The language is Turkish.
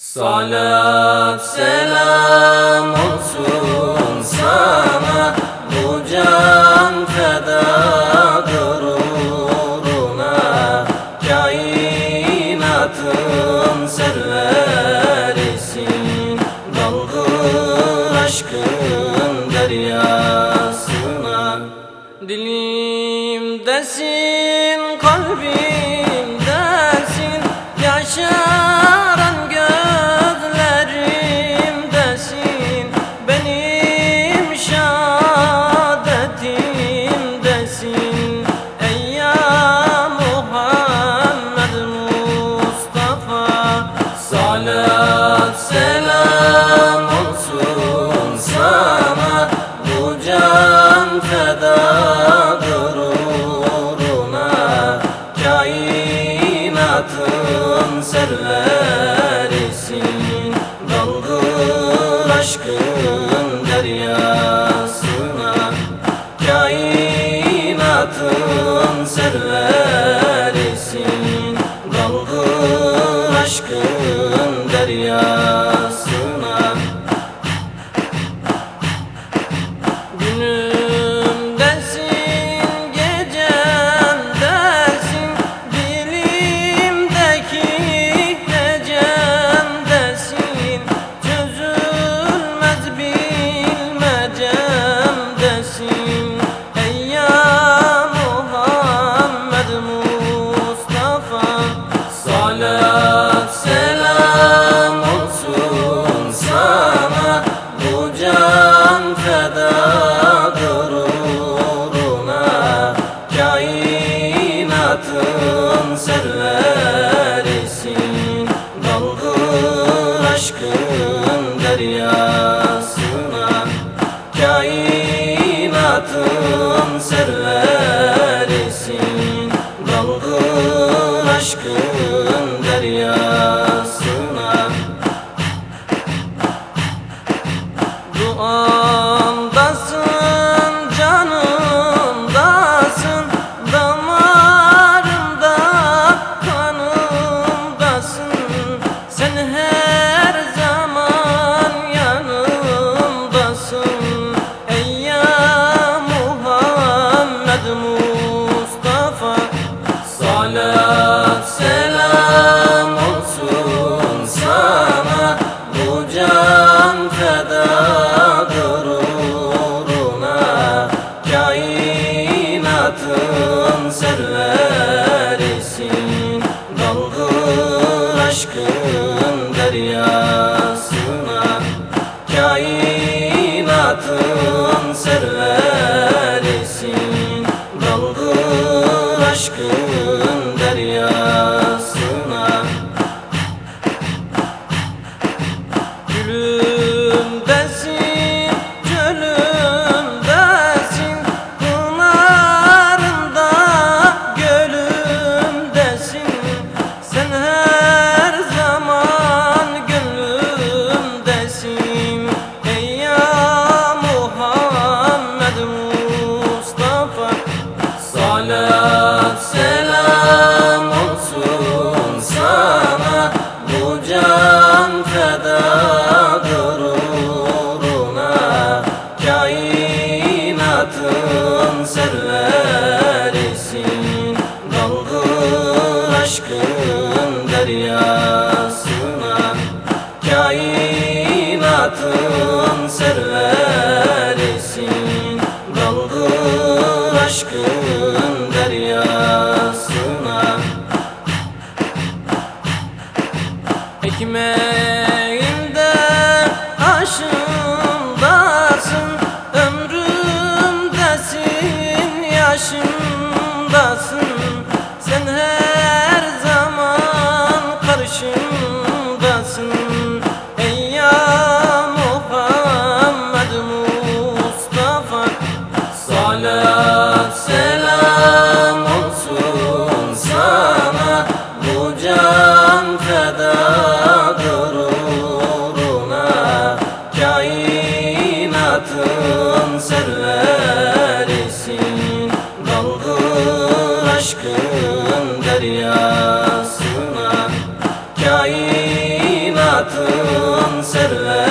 Salat selam olsun sana Bu can fedadır uğruna Kainatın serverisin. Daldır aşkın deryasına Dilimdesin kalbimdesin Yaşaran Kainatın serverisin Daldır aşkın deryasına Kainatın serverisin. Daldır aşkın deryasına serverisin Daldır aşkın deryasına. Duamdasın, Gülümdesin, gölümdesin Pınarında, gölümdesin Sen her zaman gönlümdesin Ey ya Muhammed Mustafa. Salat selam olsun sana Bu can fedadır aşkın deryasına Kainatın serverisin. Daldır aşkın deryasına. Ekmeğimde aşkın deryasına hayatın servet